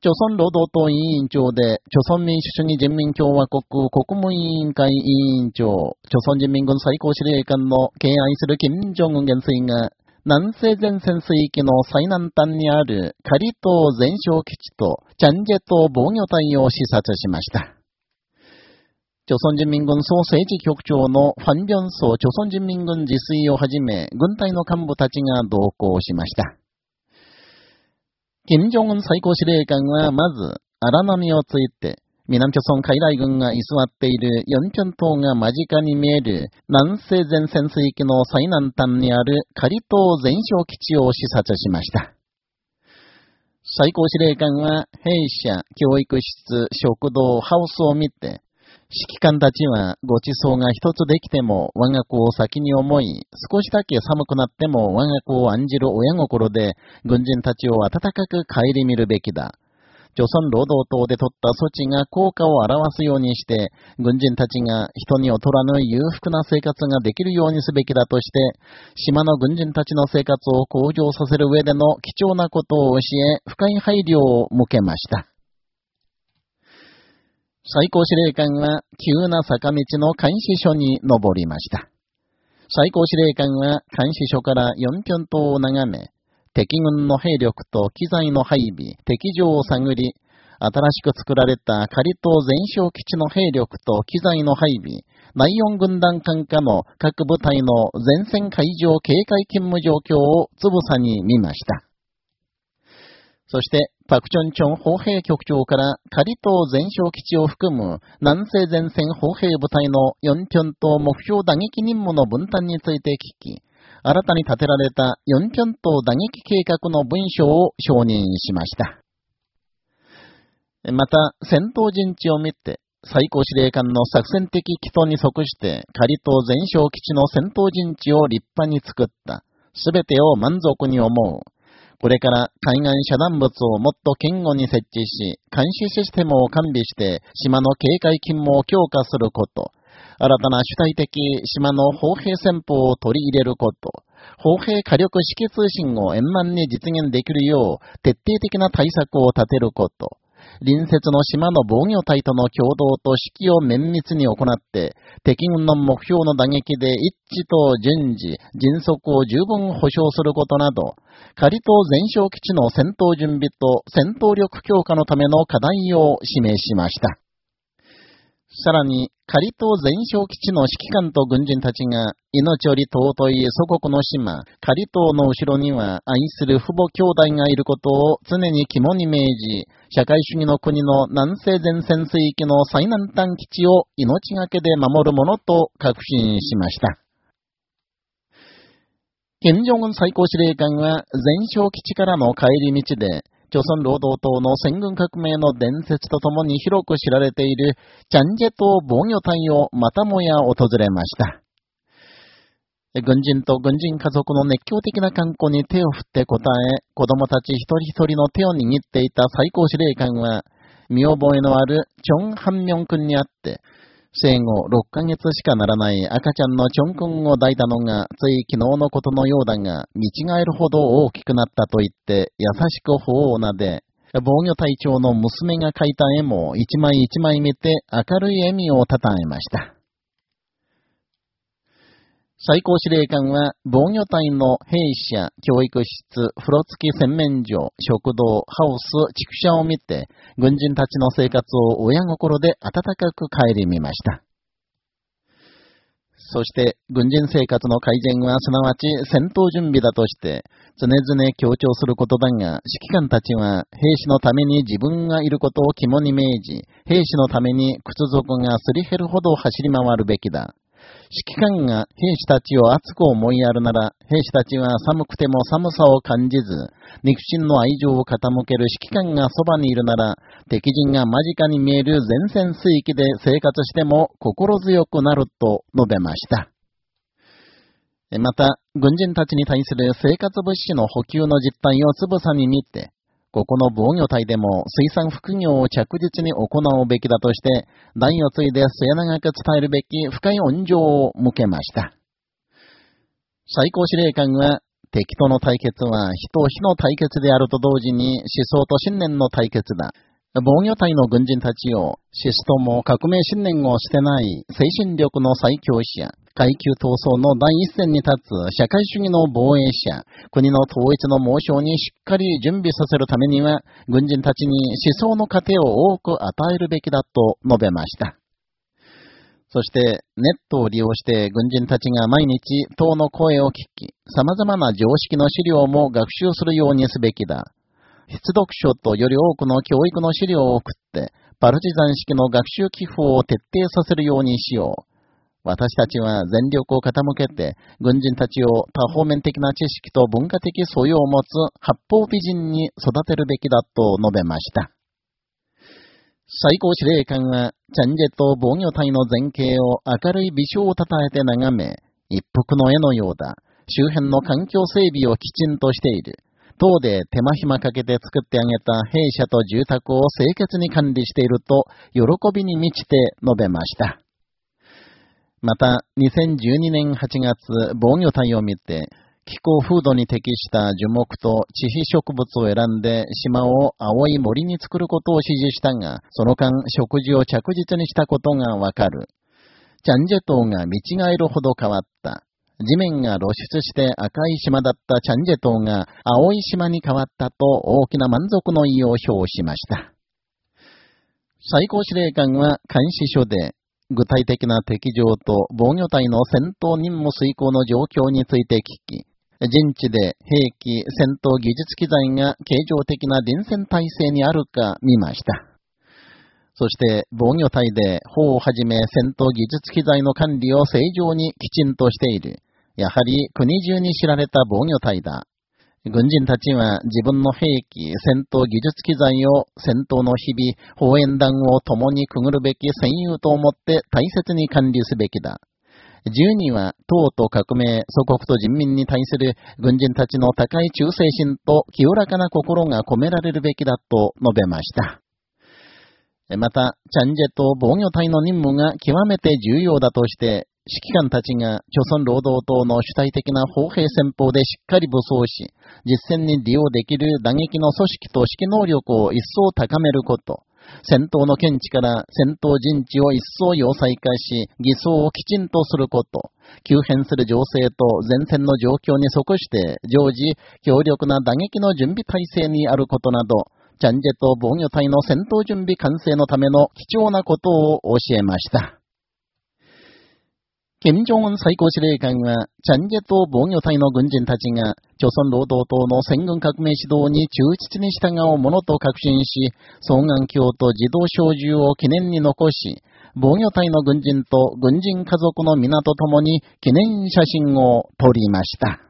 朝鮮労働党委員長で、朝鮮民主主義人民共和国国務委員会委員長、朝鮮人民軍最高司令官の敬愛する金正恩元帥が、南西前線水域の最南端にあるカリ島全哨基地とチャンジェ島防御隊を視察しました。朝鮮人民軍総政治局長のファン・ビョンソ朝鮮人民軍自炊をはじめ、軍隊の幹部たちが同行しました。金正恩最高司令官はまず、荒波をついて、南朝鮮海来軍が居座っているヨンチョン島が間近に見える南西前線水域の最南端にあるカリ島全哨基地を視察しました。最高司令官は兵舎、教育室、食堂、ハウスを見て、指揮官たちはごちそうが一つできても我が子を先に思い、少しだけ寒くなっても我が子を案じる親心で、軍人たちを温かく顧みるべきだ。朝鮮労働党で取った措置が効果を表すようにして、軍人たちが人に劣らぬ裕福な生活ができるようにすべきだとして、島の軍人たちの生活を向上させる上での貴重なことを教え、深い配慮を向けました。最高司令官は急な坂道の監視所に登りました。最高司令官は監視所から四ン島を眺め、敵軍の兵力と機材の配備、敵情を探り、新しく作られた仮島全哨基地の兵力と機材の配備、内四軍団艦下の各部隊の前線海上警戒勤務状況をつぶさに見ました。そして、パクチョンチョン砲兵局長から仮島全哨基地を含む南西前線砲兵部隊の4ピョン島目標打撃任務の分担について聞き、新たに建てられた4ピョン島打撃計画の文書を承認しました。また、戦闘陣地を見て、最高司令官の作戦的基礎に即して、仮島全哨基地の戦闘陣地を立派に作った。すべてを満足に思う。これから海岸遮断物をもっと堅固に設置し、監視システムを完備して、島の警戒勤務を強化すること、新たな主体的島の砲兵戦法を取り入れること、砲兵火力指揮通信を円満に実現できるよう、徹底的な対策を立てること、隣接の島の防御隊との共同と指揮を綿密に行って、敵軍の目標の打撃で一致と順次、迅速を十分保障することなど、仮島全哨基地の戦闘準備と戦闘力強化のための課題を示しました。さらに、仮島全哨基地の指揮官と軍人たちが、命より尊い祖国の島、仮島の後ろには愛する父母兄弟がいることを常に肝に銘じ、社会主義の国の南西前線水域の最南端基地を命がけで守るものと確信しました。金正恩最高司令官は全哨基地からの帰り道で、朝鮮労働党の戦軍革命の伝説とともに広く知られているチャンジェ島防御隊をまたもや訪れました。軍人と軍人家族の熱狂的な観光に手を振って応え、子供たち一人一人の手を握っていた最高司令官は、見覚えのあるチョン・ハンミョン君にあって、生後6ヶ月しかならない赤ちゃんのチョン君を抱いたのがつい昨日のことのようだが、見違えるほど大きくなったと言って優しく頬をなで、防御隊長の娘が描いた絵も一枚一枚見て明るい笑みをたたえました。最高司令官は防御隊の兵舎、教育室、風呂付き洗面所、食堂、ハウス、畜舎を見て、軍人たちの生活を親心で温かく顧みました。そして、軍人生活の改善はすなわち戦闘準備だとして、常々強調することだが、指揮官たちは兵士のために自分がいることを肝に銘じ、兵士のために屈辱がすり減るほど走り回るべきだ。指揮官が兵士たちを熱く思いやるなら、兵士たちは寒くても寒さを感じず、肉親の愛情を傾ける指揮官がそばにいるなら、敵陣が間近に見える前線水域で生活しても心強くなると述べました。また、軍人たちに対する生活物資の補給の実態をつぶさに見て、ここの防御隊でも水産副業を着実に行うべきだとして、代を継いで末永く伝えるべき深い恩情を向けました。最高司令官は、敵との対決は火と火の対決であると同時に思想と信念の対決だ。防御隊の軍人たちを、シストも革命信念を捨てない精神力の最強者、階級闘争の第一線に立つ社会主義の防衛者、国の統一の猛将にしっかり準備させるためには、軍人たちに思想の糧を多く与えるべきだと述べました。そして、ネットを利用して軍人たちが毎日党の声を聞き、様々な常識の資料も学習するようにすべきだ。必読書とより多くの教育の資料を送って、パルチザン式の学習寄付を徹底させるようにしよう。私たちは全力を傾けて、軍人たちを多方面的な知識と文化的素養を持つ八方美人に育てるべきだと述べました。最高司令官は、チャンジェと防御隊の前景を明るい微笑をたたえて眺め、一服の絵のようだ。周辺の環境整備をきちんとしている。党で手間暇かけて作ってあげた兵舎と住宅を清潔に管理していると、喜びに満ちて述べました。また、2012年8月、防御隊を見て、気候風土に適した樹木と地皮植物を選んで島を青い森に作ることを指示したが、その間食事を着実にしたことがわかる。チャンジェ島が見違えるほど変わった。地面が露出して赤い島だったチャンジェ島が青い島に変わったと大きな満足の意を表しました。最高司令官は監視所で具体的な敵情と防御隊の戦闘任務遂行の状況について聞き、陣地で兵器、戦闘技術機材が形状的な臨戦態勢にあるか見ました。そして、防御隊で砲をはじめ戦闘技術機材の管理を正常にきちんとしている。やはり国中に知られた防御隊だ。軍人たちは自分の兵器、戦闘技術機材を戦闘の日々、砲煙弾を共にくぐるべき戦友と思って大切に管理すべきだ。十には党と革命、祖国と人民に対する軍人たちの高い忠誠心と清らかな心が込められるべきだと述べました。また、チャンジェと防御隊の任務が極めて重要だとして、指揮官たちが、朝鮮労働党の主体的な砲兵戦法でしっかり武装し、実戦に利用できる打撃の組織と指揮能力を一層高めること、戦闘の見地から戦闘陣地を一層要塞化し、偽装をきちんとすること、急変する情勢と前線の状況に即して常時強力な打撃の準備体制にあることなど、チャンジェと防御隊の戦闘準備完成のための貴重なことを教えました。金正恩最高司令官は、チャンジェ島防御隊の軍人たちが、朝鮮労働党の戦軍革命指導に忠実に従うものと確信し、双眼鏡と自動小銃を記念に残し、防御隊の軍人と軍人家族の皆と共に記念写真を撮りました。